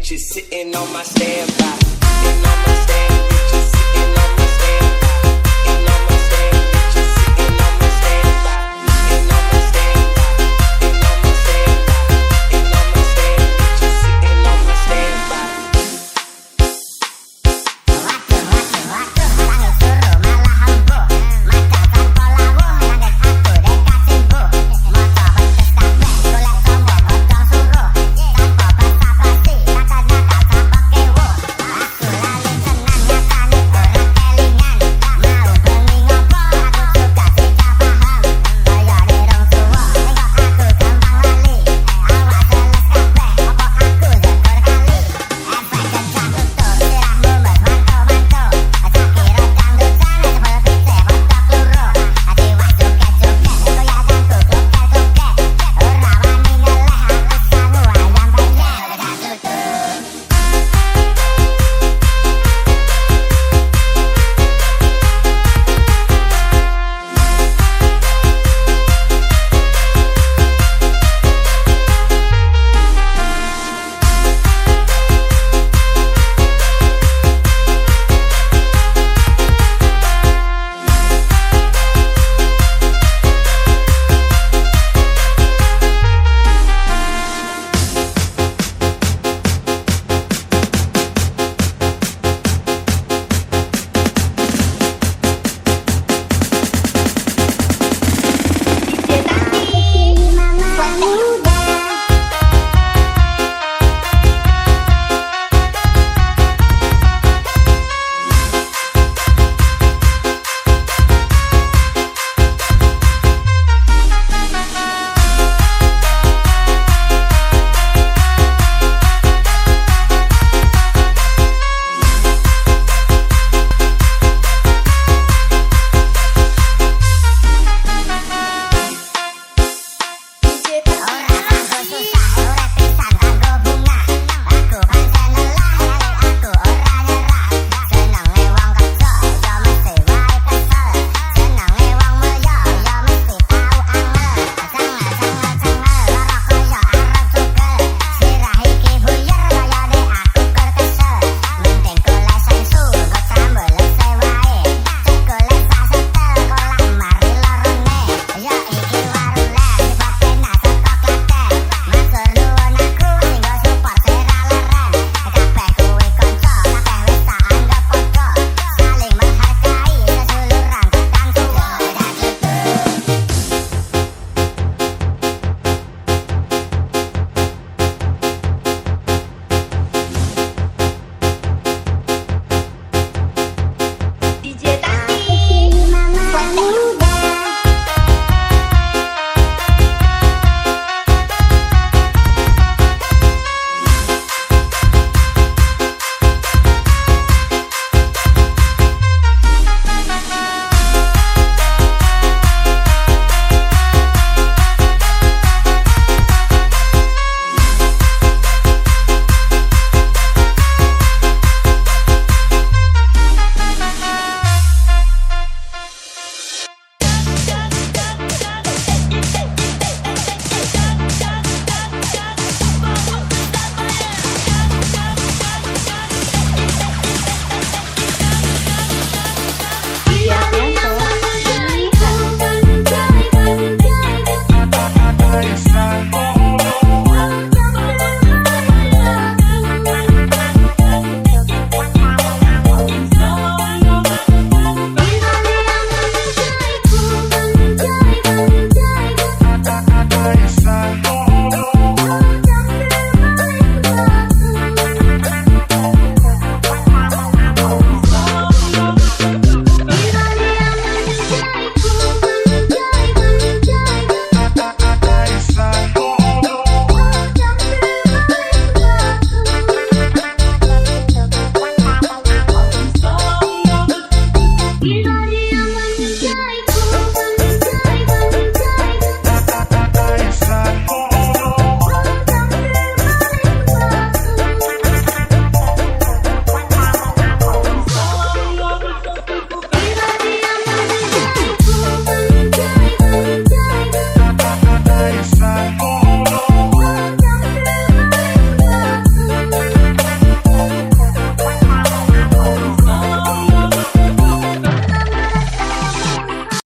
bitches sitting on my standby. Sitting on my standby.